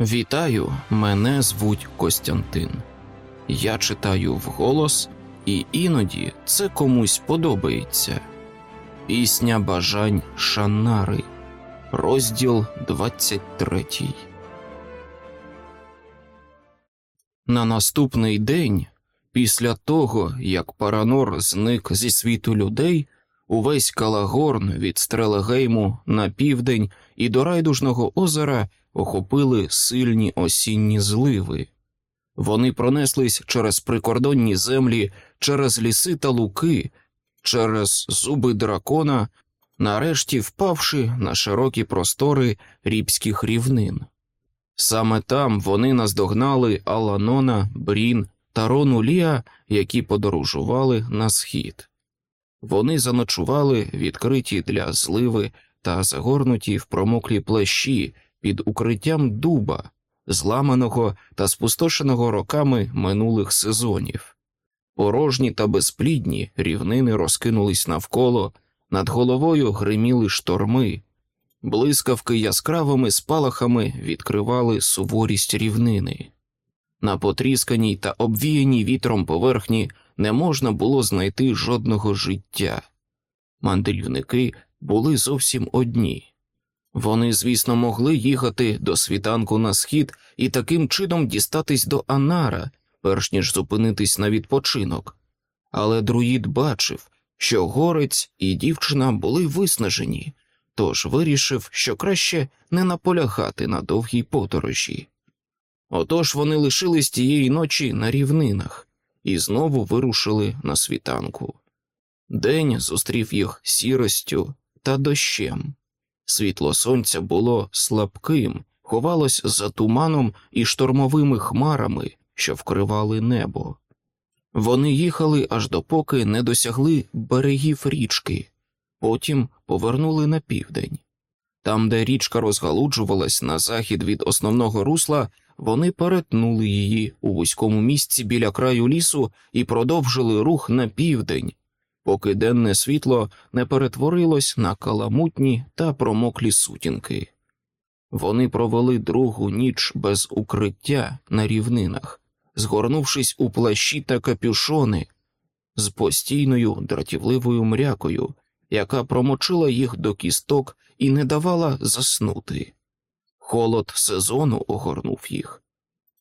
Вітаю, мене звуть Костянтин. Я читаю вголос, і іноді це комусь подобається. Пісня бажань Шанари, розділ 23. На наступний день, після того, як Паранор зник зі світу людей, увесь Калагорн від Стрелегейму на південь і до Райдужного озера охопили сильні осінні зливи. Вони пронеслись через прикордонні землі, через ліси та луки, через зуби дракона, нарешті впавши на широкі простори ріпських рівнин. Саме там вони наздогнали Аланона, Брін та Рону Ліа, які подорожували на схід. Вони заночували відкриті для зливи та загорнуті в промоклі плащі під укриттям дуба, зламаного та спустошеного роками минулих сезонів. Порожні та безплідні рівнини розкинулись навколо, над головою гриміли шторми, блискавки яскравими спалахами відкривали суворість рівнини. На потрісканій та обвіяній вітром поверхні не можна було знайти жодного життя. Мандрівники були зовсім одні. Вони, звісно, могли їхати до світанку на схід і таким чином дістатись до Анара, перш ніж зупинитись на відпочинок. Але друїд бачив, що горець і дівчина були виснажені, тож вирішив, що краще не наполягати на довгій подорожі. Отож вони лишились тієї ночі на рівнинах і знову вирушили на світанку. День зустрів їх сіростю та дощем. Світло сонця було слабким, ховалось за туманом і штормовими хмарами, що вкривали небо. Вони їхали аж допоки не досягли берегів річки, потім повернули на південь. Там, де річка розгалуджувалась на захід від основного русла, вони перетнули її у вузькому місці біля краю лісу і продовжили рух на південь, поки денне світло не перетворилось на каламутні та промоклі сутінки. Вони провели другу ніч без укриття на рівнинах, згорнувшись у плащі та капюшони з постійною дратівливою мрякою, яка промочила їх до кісток і не давала заснути. Холод сезону огорнув їх.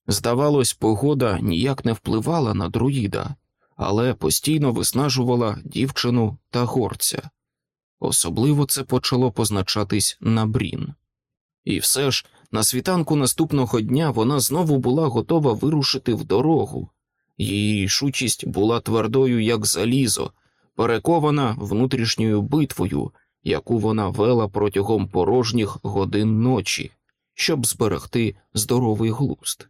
Здавалось, погода ніяк не впливала на друїда, але постійно виснажувала дівчину та горця. Особливо це почало позначатись на брін. І все ж на світанку наступного дня вона знову була готова вирушити в дорогу. Її рішучість була твердою, як залізо, перекована внутрішньою битвою, яку вона вела протягом порожніх годин ночі, щоб зберегти здоровий глузд.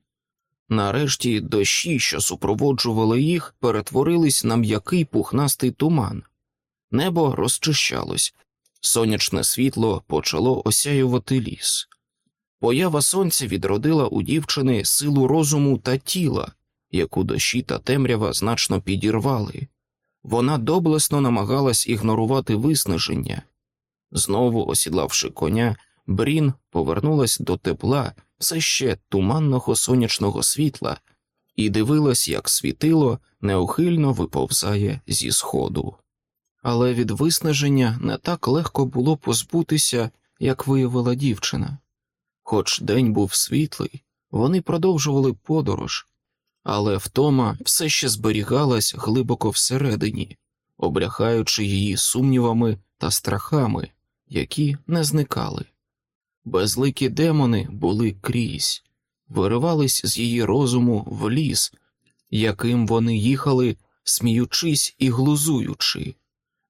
Нарешті дощі, що супроводжували їх, перетворились на м'який пухнастий туман. Небо розчищалось, сонячне світло почало осяювати ліс. Поява сонця відродила у дівчини силу розуму та тіла, яку дощі та темрява значно підірвали. Вона доблесно намагалась ігнорувати виснаження. Знову осідлавши коня, Брін повернулась до тепла все ще туманного сонячного світла і дивилась, як світило неухильно виповзає зі сходу. Але від виснаження не так легко було позбутися, як виявила дівчина. Хоч день був світлий, вони продовжували подорож, але втома все ще зберігалась глибоко всередині, облягаючи її сумнівами та страхами, які не зникали. Безликі демони були крізь, виривались з її розуму в ліс, яким вони їхали, сміючись і глузуючи.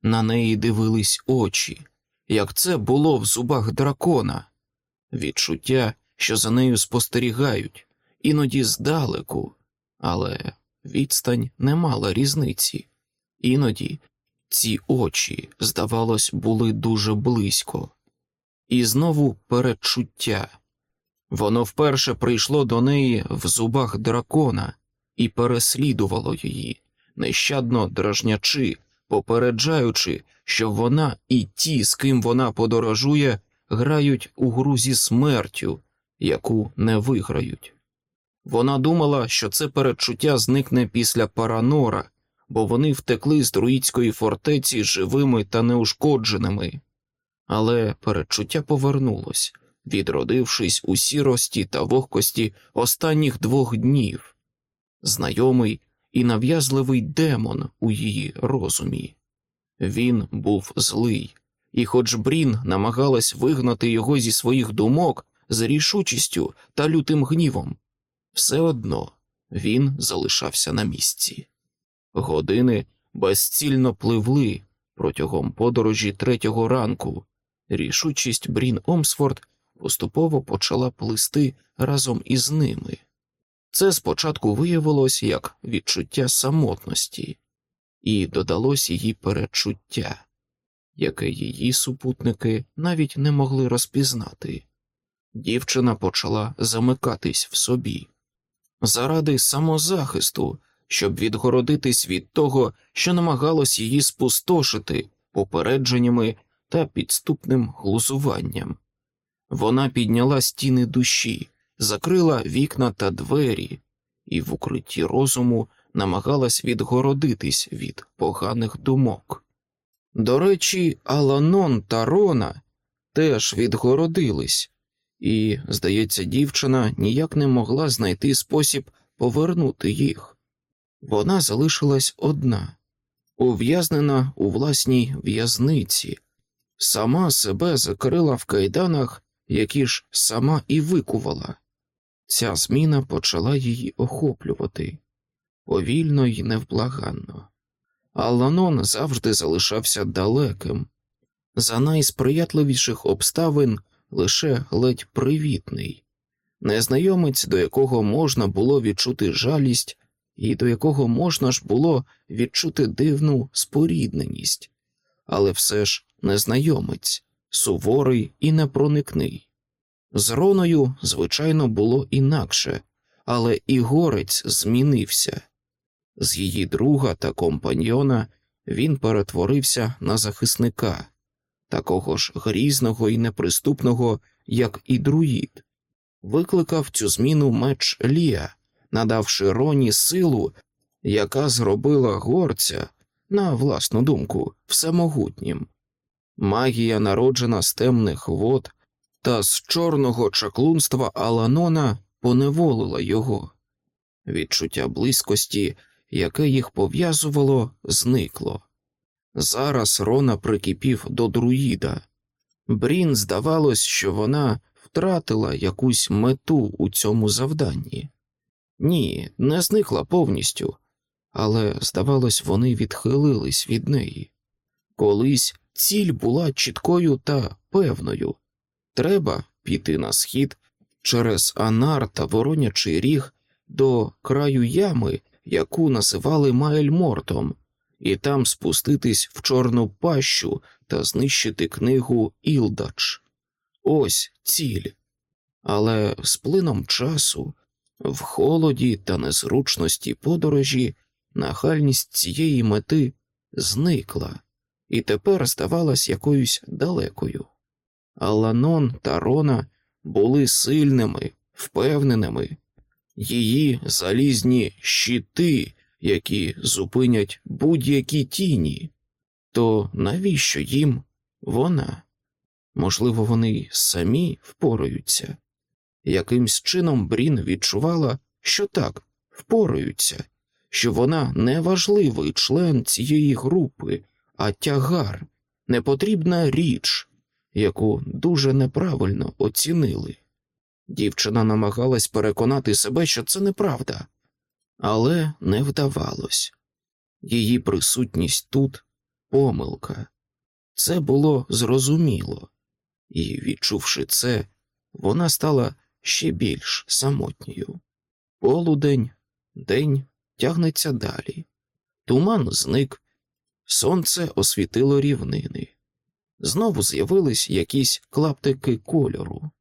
На неї дивились очі, як це було в зубах дракона, відчуття, що за нею спостерігають, іноді здалеку, але відстань не мала різниці. Іноді ці очі, здавалось, були дуже близько. І знову передчуття. Воно вперше прийшло до неї в зубах дракона і переслідувало її, нещадно дражнячи, попереджаючи, що вона і ті, з ким вона подорожує, грають у гру зі смертю, яку не виграють. Вона думала, що це передчуття зникне після Паранора, бо вони втекли з друїдської фортеці живими та неушкодженими, але передчуття повернулось, відродившись у сірості та вогкості останніх двох днів, знайомий і нав'язливий демон у її розумі. Він був злий, і, хоч Брін намагалась вигнати його зі своїх думок з рішучістю та лютим гнівом, все одно він залишався на місці. Години безцільно пливли протягом подорожі третього ранку. Рішучість Брін Омсфорд поступово почала плисти разом із ними. Це спочатку виявилось як відчуття самотності, і додалось її передчуття, яке її супутники навіть не могли розпізнати. Дівчина почала замикатись в собі. Заради самозахисту, щоб відгородитись від того, що намагалось її спустошити попередженнями та підступним глузуванням. Вона підняла стіни душі, закрила вікна та двері, і в укритті розуму намагалась відгородитись від поганих думок. До речі, Аланон та Рона теж відгородились, і, здається, дівчина ніяк не могла знайти спосіб повернути їх. Вона залишилась одна, ув'язнена у власній в'язниці, сама себе закрила в кайданах, які ж сама і викувала. Ця зміна почала її охоплювати повільно й невблаганно. Аланон завжди залишався далеким, за найсприятливіших обставин лише ледь привітний, незнайомець, до якого можна було відчути жалість, і до якого можна ж було відчути дивну спорідненість, але все ж незнайомець, суворий і непроникний. З Роною, звичайно, було інакше, але і горець змінився. З її друга та компаньйона він перетворився на захисника, такого ж грізного і неприступного, як і друїд, викликав цю зміну меч Лія, надавши Роні силу, яка зробила горця, на власну думку, всемогутнім. Магія, народжена з темних вод та з чорного чаклунства Аланона, поневолила його. Відчуття близькості, яке їх пов'язувало, зникло. Зараз Рона прикипів до друїда. Брін здавалось, що вона втратила якусь мету у цьому завданні. Ні, не зникла повністю, але, здавалось, вони відхилились від неї. Колись ціль була чіткою та певною треба піти на схід через Анар та Воронячий ріг до краю ями, яку називали Маельмортом, і там спуститись в чорну пащу та знищити книгу Ілдач. Ось ціль. Але з плином часу, в холоді та незручності подорожі, нахальність цієї мети зникла і тепер здавалась якоюсь далекою. Аланон та Рона були сильними, впевненими, її залізні щити, які зупинять будь-які тіні, то навіщо їм вона? Можливо, вони самі впораються. Якимсь чином Брін відчувала, що так, впораються, що вона не важливий член цієї групи, а тягар, непотрібна річ, яку дуже неправильно оцінили. Дівчина намагалась переконати себе, що це неправда, але не вдавалось. Її присутність тут помилка. Це було зрозуміло, і, відчувши це, вона стала ще більш самотньою. Полудень, день тягнеться далі. Туман зник, сонце освітило рівнини. Знову з'явились якісь клаптики кольору.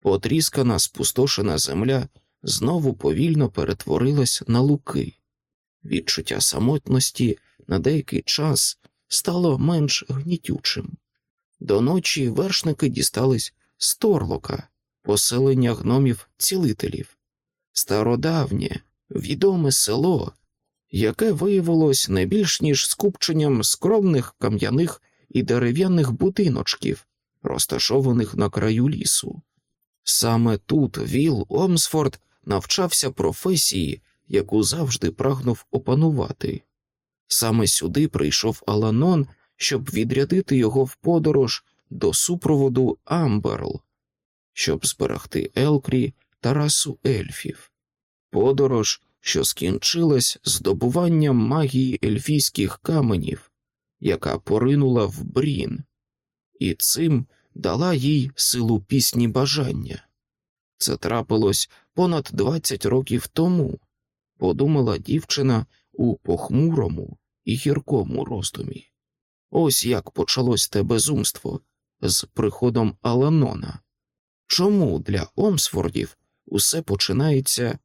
Потріскана, спустошена земля знову повільно перетворилась на луки. Відчуття самотності на деякий час стало менш гнітючим. До ночі вершники дістались з Торлока, поселення гномів цілителів, стародавнє, відоме село, яке виявилось не більш ніж скупченням скромних кам'яних і дерев'яних будиночків, розташованих на краю лісу. Саме тут Віл Омсфорд навчався професії, яку завжди прагнув опанувати. Саме сюди прийшов Аланон, щоб відрядити його в подорож до супроводу Амберл, щоб зберегти Елкріс та расу ельфів. Подорож, що скінчилась здобуванням магії ельфійських каменів, яка поринула в брін, і цим дала їй силу пісні бажання. Це трапилось понад двадцять років тому, подумала дівчина у похмурому і гіркому роздумі. Ось як почалось те безумство з приходом Аланона. Чому для Омсфордів усе починається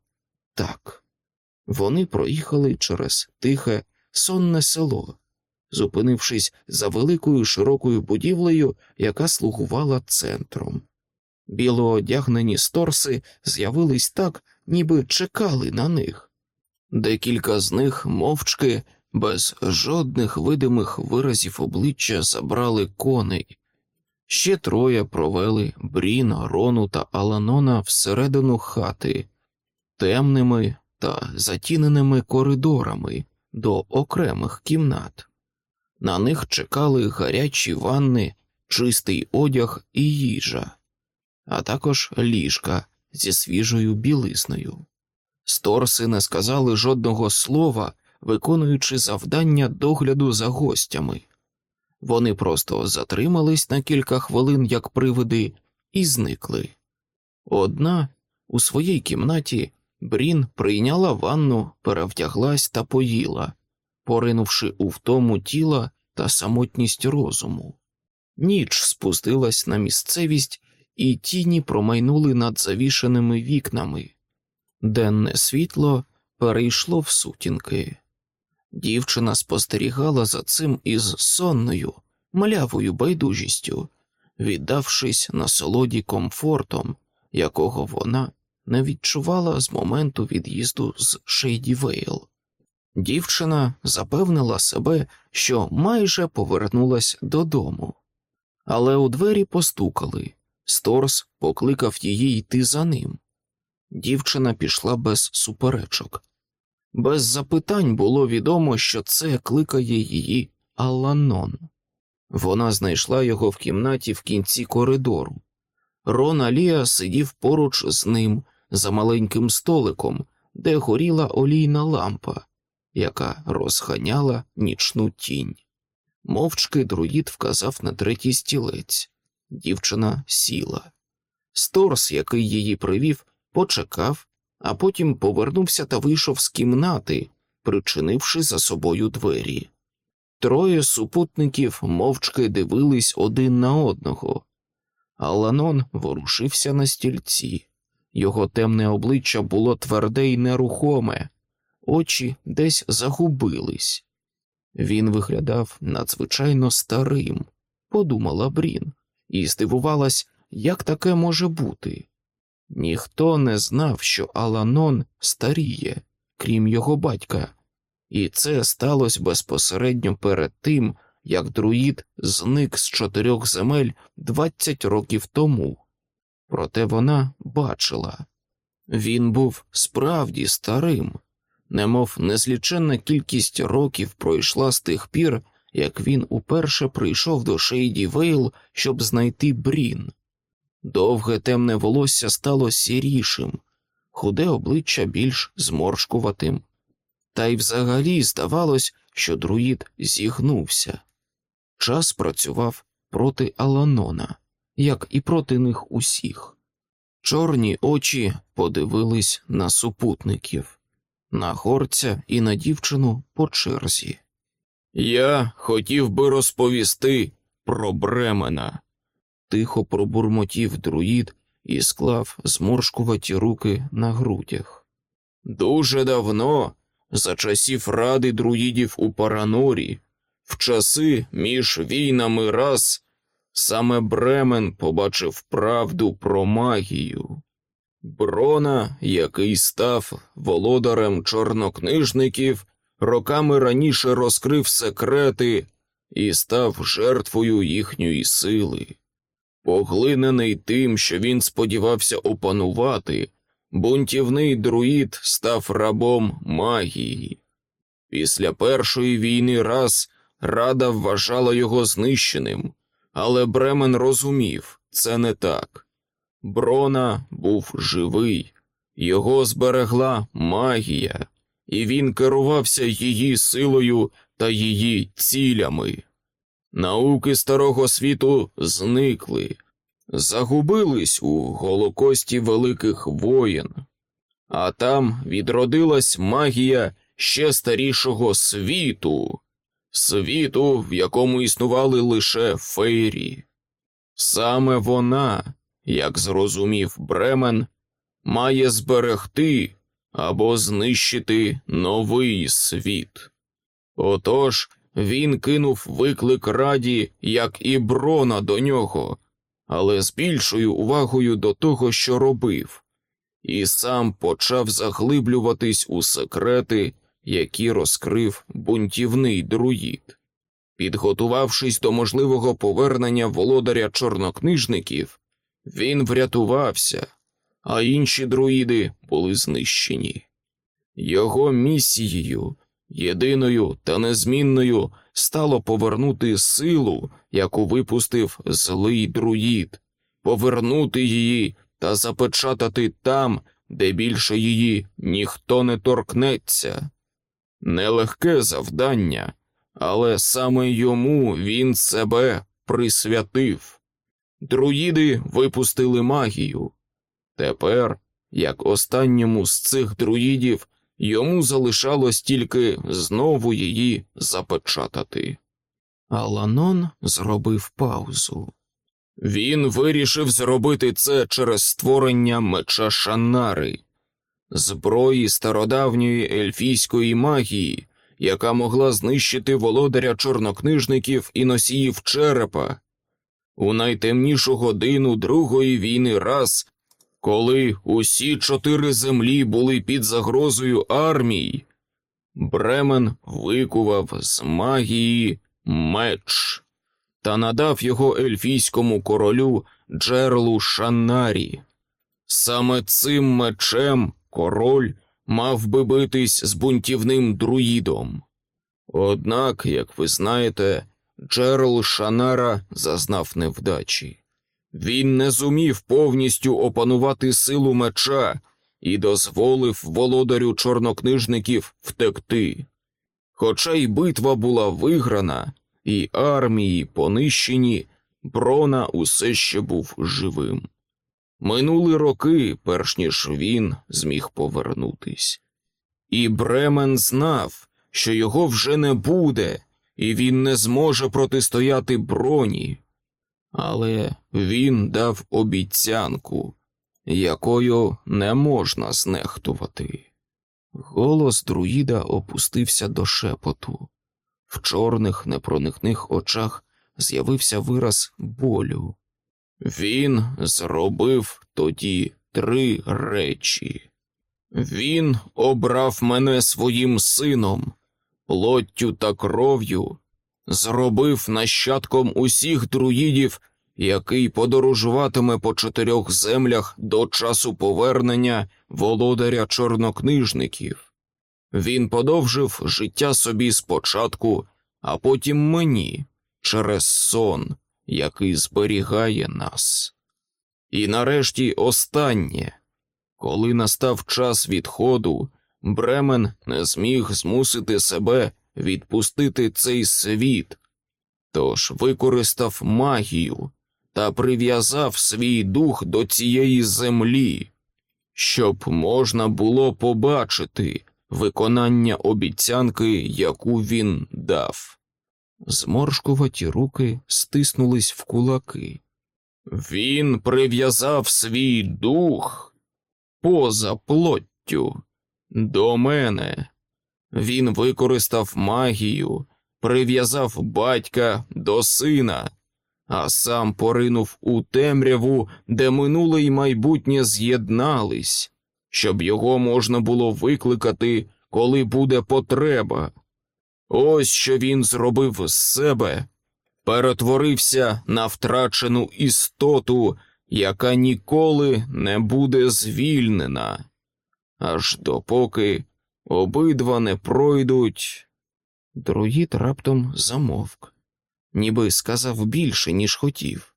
так? Вони проїхали через тихе, сонне село, зупинившись за великою широкою будівлею, яка слугувала центром. Білоодягнені сторси з'явились так, ніби чекали на них. Декілька з них мовчки, без жодних видимих виразів обличчя забрали коней. Ще троє провели Брін, Рону та Аланона всередину хати, темними та затіненими коридорами до окремих кімнат. На них чекали гарячі ванни, чистий одяг і їжа, а також ліжка зі свіжою білизною. Сторси не сказали жодного слова, виконуючи завдання догляду за гостями. Вони просто затримались на кілька хвилин, як привиди, і зникли. Одна у своїй кімнаті Брін прийняла ванну, перевтяглась та поїла, поринувши у втому тіла та самотність розуму. Ніч спустилась на місцевість, і тіні промайнули над завішеними вікнами. Денне світло перейшло в сутінки. Дівчина спостерігала за цим із сонною, млявою байдужістю, віддавшись насолоді комфортом, якого вона не відчувала з моменту від'їзду з Шейді Вейл. Дівчина запевнила себе, що майже повернулась додому, але у двері постукали. Сторс покликав її йти за ним. Дівчина пішла без суперечок. Без запитань було відомо, що це кликає її Аланон. Вона знайшла його в кімнаті в кінці коридору. Рон Алія сидів поруч з ним за маленьким столиком, де горіла олійна лампа, яка розганяла нічну тінь. Мовчки друїд вказав на третій стілець. Дівчина сіла. Сторс, який її привів, почекав, а потім повернувся та вийшов з кімнати, причинивши за собою двері. Троє супутників мовчки дивились один на одного. Аланон ворушився на стільці. Його темне обличчя було тверде й нерухоме, очі десь загубились. Він виглядав надзвичайно старим, подумала Брін, і здивувалась, як таке може бути. Ніхто не знав, що Аланон старіє, крім його батька, і це сталося безпосередньо перед тим, як друїд зник з чотирьох земель двадцять років тому. Проте вона бачила він був справді старим, немов незліченна кількість років пройшла з тих пір, як він уперше прийшов до Шейді Вейл, щоб знайти Брін. Довге темне волосся стало сірішим, худе обличчя більш зморшкуватим, та й взагалі здавалось, що друїд зігнувся. Час працював проти Аланона, як і проти них усіх. Чорні очі подивились на супутників, на горця і на дівчину по черзі. Я хотів би розповісти про Бремена, тихо пробурмотів друїд і склав зморшкуваті руки на грудях. Дуже давно, за часів ради друїдів у Паранорі, в часи між війнами раз Саме Бремен побачив правду про магію. Брона, який став володарем чорнокнижників, роками раніше розкрив секрети і став жертвою їхньої сили. Поглинений тим, що він сподівався опанувати, бунтівний друїд став рабом магії. Після першої війни раз рада вважала його знищеним, але Бремен розумів, це не так. Брона був живий, його зберегла магія, і він керувався її силою та її цілями. Науки старого світу зникли, загубились у голокості великих воєн, а там відродилась магія ще старішого світу, світу, в якому існували лише фейрі. Саме вона, як зрозумів Бремен, має зберегти або знищити новий світ. Отож він кинув виклик раді, як і брона до нього, але з більшою увагою до того, що робив, і сам почав заглиблюватись у секрети, які розкрив бунтівний друїд. Підготувавшись до можливого повернення володаря чорнокнижників, він врятувався, а інші друїди були знищені. Його місією, єдиною та незмінною, стало повернути силу, яку випустив злий друїд, повернути її та запечатати там, де більше її ніхто не торкнеться. Нелегке завдання, але саме йому він себе присвятив. Друїди випустили магію. Тепер, як останньому з цих друїдів, йому залишалось тільки знову її запечатати. Аланон зробив паузу. Він вирішив зробити це через створення меча Шанари, зброї стародавньої ельфійської магії, яка могла знищити володаря чорнокнижників і носіїв черепа. У найтемнішу годину Другої війни раз, коли усі чотири землі були під загрозою армій, Бремен викував з магії меч та надав його ельфійському королю Джерлу Шаннарі. Саме цим мечем король мав би битись з бунтівним друїдом. Однак, як ви знаєте, Джерл Шанара зазнав невдачі. Він не зумів повністю опанувати силу меча і дозволив володарю чорнокнижників втекти. Хоча й битва була виграна, і армії понищені, Брона усе ще був живим. Минули роки, перш ніж він зміг повернутись. І Бремен знав, що його вже не буде, і він не зможе протистояти броні. Але він дав обіцянку, якою не можна знехтувати. Голос друїда опустився до шепоту. В чорних непроникних очах з'явився вираз болю. Він зробив тоді три речі. Він обрав мене своїм сином, плоттю та кров'ю, зробив нащадком усіх друїдів, який подорожуватиме по чотирьох землях до часу повернення володаря чорнокнижників. Він подовжив життя собі спочатку, а потім мені через сон який зберігає нас. І нарешті останнє, коли настав час відходу, Бремен не зміг змусити себе відпустити цей світ, тож використав магію та прив'язав свій дух до цієї землі, щоб можна було побачити виконання обіцянки, яку він дав. Зморшкуваті руки стиснулись в кулаки. Він прив'язав свій дух поза плоттю до мене. Він використав магію, прив'язав батька до сина, а сам поринув у темряву, де минуле й майбутнє з'єднались, щоб його можна було викликати, коли буде потреба. Ось що він зробив з себе, перетворився на втрачену істоту, яка ніколи не буде звільнена, аж допоки обидва не пройдуть. Друїд раптом замовк, ніби сказав більше, ніж хотів.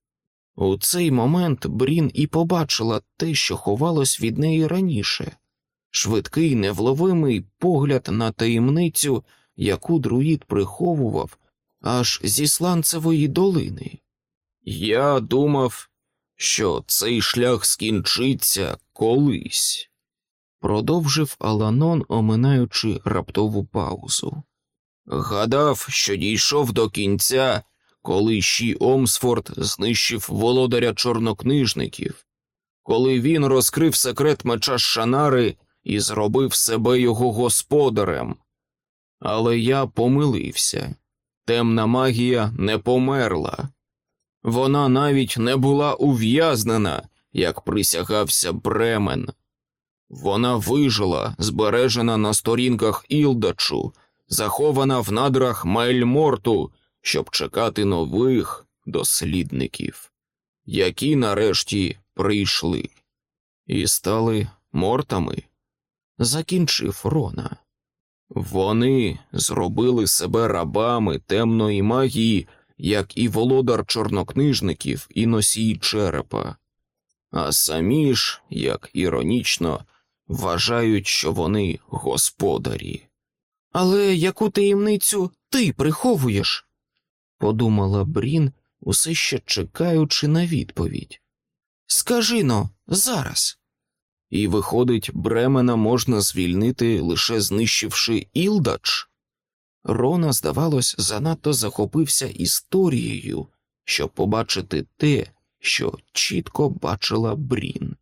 У цей момент Брін і побачила те, що ховалось від неї раніше швидкий, невловимий погляд на таємницю, яку друїд приховував аж зі сланцевої долини. Я думав, що цей шлях скінчиться колись, продовжив Аланон, оминаючи раптову паузу. Гадав, що дійшов до кінця, коли Ші Омсфорд знищив володаря чорнокнижників, коли він розкрив секрет меча Шанари і зробив себе його господарем. Але я помилився темна магія не померла. Вона навіть не була ув'язнена, як присягався Бремен. Вона вижила, збережена на сторінках Ілдачу, захована в надрах Мельморту, щоб чекати нових дослідників, які нарешті прийшли і стали мортами. Закінчив Рона. Вони зробили себе рабами темної магії, як і володар чорнокнижників і носій черепа, а самі ж, як іронічно, вважають, що вони господарі. Але яку таємницю ти приховуєш? подумала Брін, усе ще чекаючи на відповідь. Скажи но, зараз. І, виходить, Бремена можна звільнити, лише знищивши Ілдач. Рона, здавалось, занадто захопився історією, щоб побачити те, що чітко бачила Брін.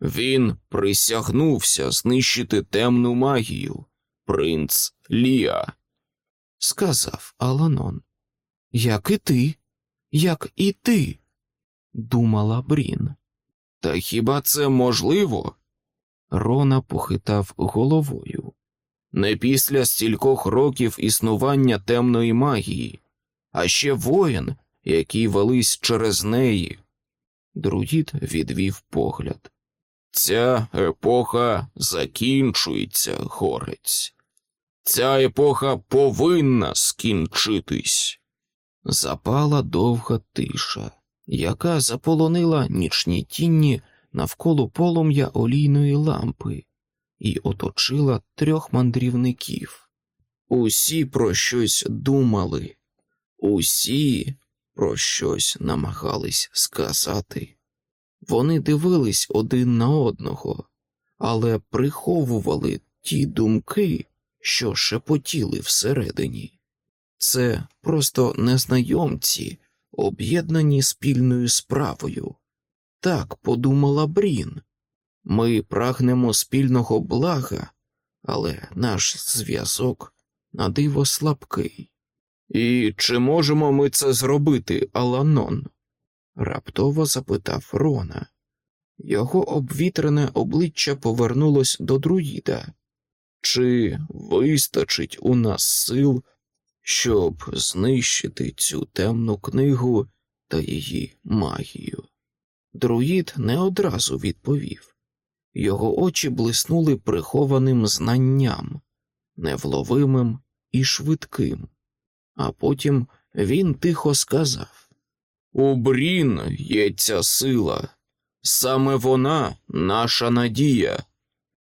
Він присягнувся знищити темну магію, принц Ліа, сказав Аланон. Як і ти, як і ти, думала Брін. Та хіба це можливо? Рона похитав головою. Не після стількох років існування темної магії, а ще воїн, які велись через неї. Друїд відвів погляд. Ця епоха закінчується, горець. Ця епоха повинна скінчитись. Запала довга тиша, яка заполонила нічні тінні навколо полум'я олійної лампи і оточила трьох мандрівників. Усі про щось думали, усі про щось намагались сказати. Вони дивились один на одного, але приховували ті думки, що шепотіли всередині. Це просто незнайомці, об'єднані спільною справою. Так подумала Брін. Ми прагнемо спільного блага, але наш зв'язок на диво слабкий. І чи можемо ми це зробити, Аланон? раптово запитав Рона. Його обвітрене обличчя повернулось до друїда. Чи вистачить у нас сил, щоб знищити цю темну книгу та її магію? Друїд не одразу відповів. Його очі блиснули прихованим знанням, невловимим і швидким, а потім він тихо сказав У Брін є ця сила, саме вона наша надія.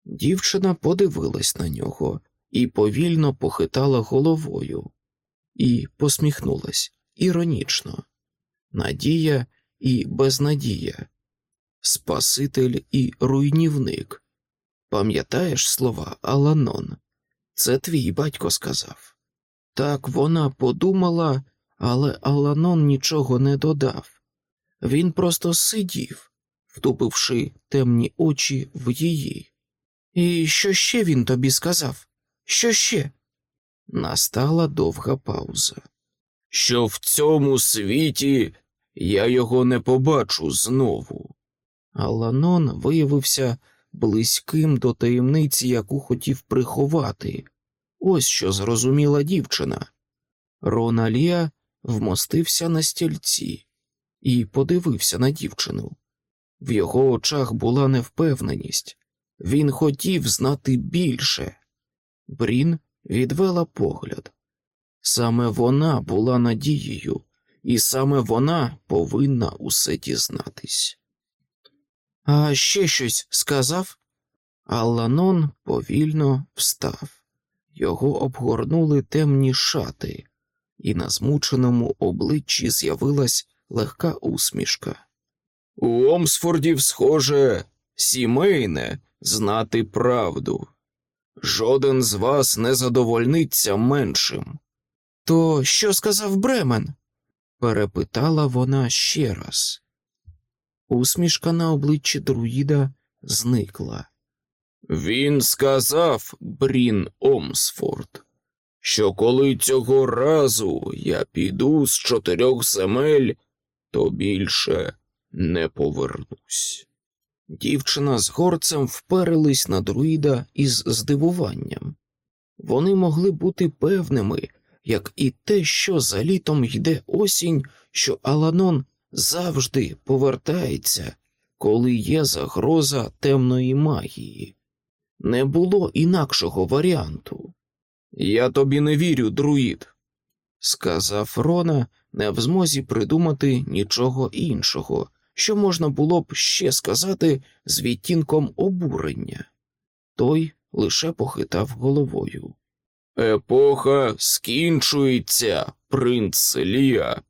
Дівчина подивилась на нього і повільно похитала головою, і посміхнулась іронічно. Надія і безнадія, Спаситель і руйнівник. Пам'ятаєш слова Аланон? Це твій батько сказав. Так вона подумала, але Аланон нічого не додав. Він просто сидів, втупивши темні очі в її. І що ще він тобі сказав? Що ще? Настала довга пауза. Що в цьому світі я його не побачу знову. Аланон виявився близьким до таємниці, яку хотів приховати. Ось що зрозуміла дівчина. Роналія вмостився на стільці і подивився на дівчину. В його очах була невпевненість. Він хотів знати більше. Брін відвела погляд. Саме вона була надією, і саме вона повинна усе дізнатись. А ще щось сказав? Алланон повільно встав. Його обгорнули темні шати, і на змученому обличчі з'явилась легка усмішка. У Омсфордів, схоже, сімейне знати правду. Жоден з вас не задовольниться меншим. То що сказав Бремен? Перепитала вона ще раз. Усмішка на обличчі друїда зникла. Він сказав, Брін Омсфорд, що коли цього разу я піду з чотирьох земель, то більше не повернусь. Дівчина з горцем вперились на друїда із здивуванням. Вони могли бути певними, як і те, що за літом йде осінь, що Аланон завжди повертається, коли є загроза темної магії. Не було інакшого варіанту. Я тобі не вірю, друїд, сказав Рона, не в змозі придумати нічого іншого, що можна було б ще сказати з відтінком обурення. Той лише похитав головою. Епоха скінчується, принц Лія,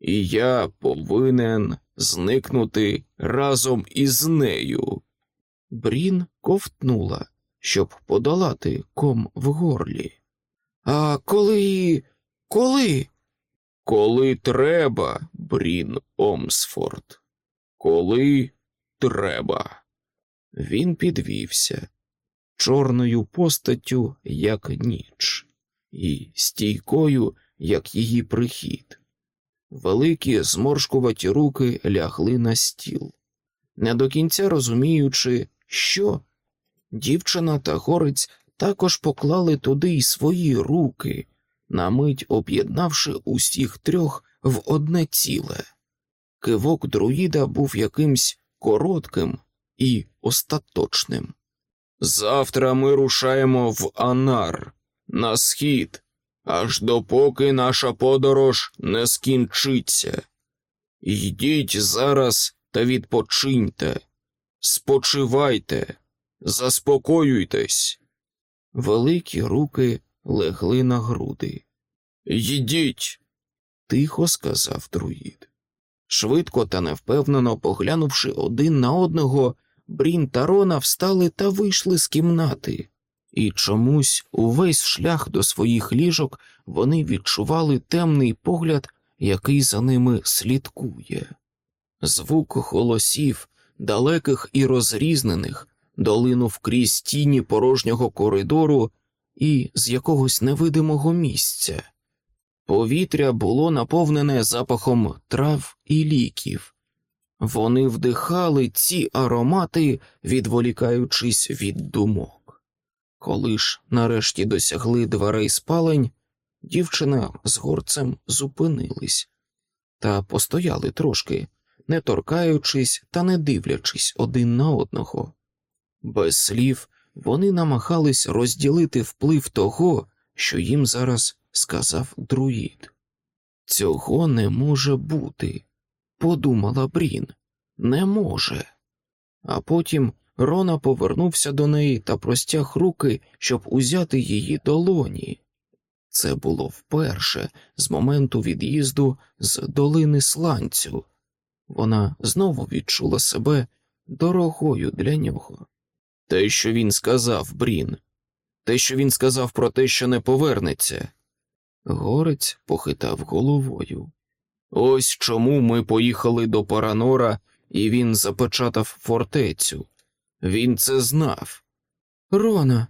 і я повинен зникнути разом із нею. Брін ковтнула, щоб подолати ком в горлі. А коли. коли? Коли треба, Брін Омсфорд. Коли треба. Він підвівся чорною постаттю, як ніч, і стійкою, як її прихід. Великі зморшкуваті руки лягли на стіл, не до кінця розуміючи, що дівчина та горець також поклали туди й свої руки, на мить об'єднавши усіх трьох в одне ціле. Кивок друїда був якимсь коротким і остаточним. Завтра ми рушаємо в Анар на схід, аж допоки наша подорож не скінчиться. Йдіть зараз та відпочиньте, спочивайте, заспокоюйтесь. Великі руки легли на груди. Йдіть, тихо сказав друїд. Швидко та невпевнено поглянувши один на одного, Брін та Рона встали та вийшли з кімнати, і чомусь увесь шлях до своїх ліжок вони відчували темний погляд, який за ними слідкує. Звук голосів, далеких і розрізнених, долинув крізь тіні порожнього коридору і з якогось невидимого місця. Повітря було наповнене запахом трав і ліків. Вони вдихали ці аромати, відволікаючись від думок. Коли ж нарешті досягли дверей спалень, дівчина з горцем зупинились та постояли трошки, не торкаючись та не дивлячись один на одного. Без слів вони намагались розділити вплив того, що їм зараз сказав друїд. Цього не може бути подумала Брін, не може. А потім Рона повернувся до неї та простяг руки, щоб узяти її долоні. Це було вперше з моменту від'їзду з долини сланцю. Вона знову відчула себе дорогою для нього. Те, що він сказав, Брін, те, що він сказав про те, що не повернеться. Горець похитав головою. Ось чому ми поїхали до Паранора, і він запечатав фортецю. Він це знав. Рона,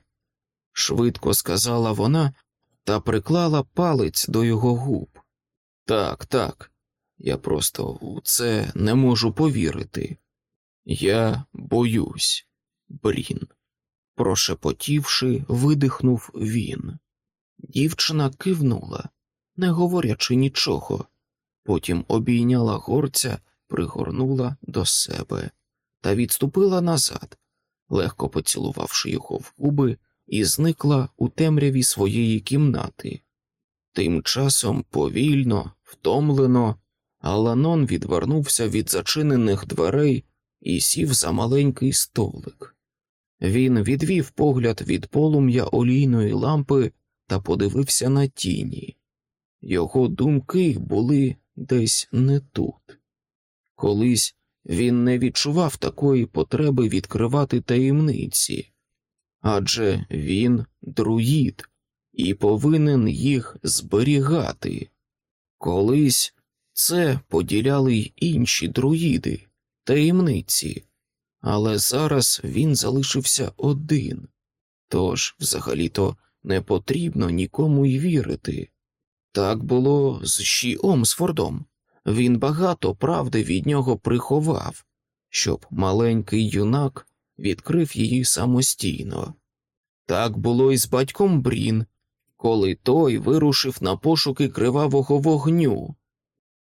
швидко сказала вона та приклала палець до його губ. Так, так, Я просто у це не можу повірити. Я боюсь, Брін. Прошепотівши, видихнув він. Дівчина кивнула, не говорячи нічого, потім обійняла горця, пригорнула до себе та відступила назад, легко поцілувавши його в губи, і зникла у темряві своєї кімнати. Тим часом повільно, втомлено, Аланон відвернувся від зачинених дверей і сів за маленький столик. Він відвів погляд від полум'я олійної лампи та подивився на тіні. Його думки були десь не тут. Колись він не відчував такої потреби відкривати таємниці, адже він друїд і повинен їх зберігати. Колись це поділяли й інші друїди, таємниці, але зараз він залишився один, тож взагалі-то не потрібно нікому й вірити. Так було з Ші Омсфордом. Він багато правди від нього приховав, щоб маленький юнак відкрив її самостійно. Так було і з батьком Брін, коли той вирушив на пошуки кривавого вогню,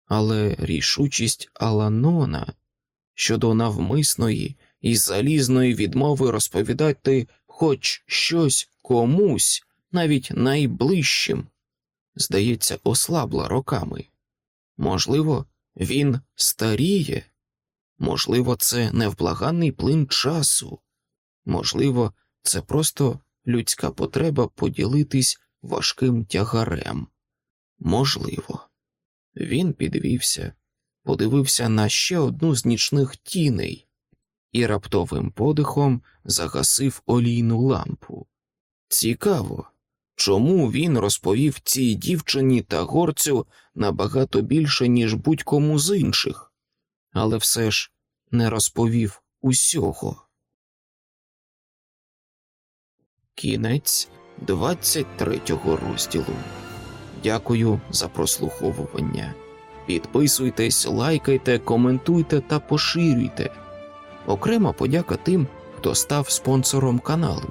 але рішучість Аланона щодо навмисної і залізної відмови розповідати хоч щось комусь, навіть найближчим, здається, ослабла роками. Можливо, він старіє, можливо, це невблаганний плин часу, можливо, це просто людська потреба поділитись важким тягарем. Можливо, він підвівся, подивився на ще одну з нічних тіней і раптовим подихом загасив олійну лампу. Цікаво, чому він розповів цій дівчині та горцю набагато більше, ніж будь-кому з інших, але все ж не розповів усього. Кінець 23 розділу. Дякую за прослуховування. Підписуйтесь, лайкайте, коментуйте та поширюйте. Окрема подяка тим, хто став спонсором каналу.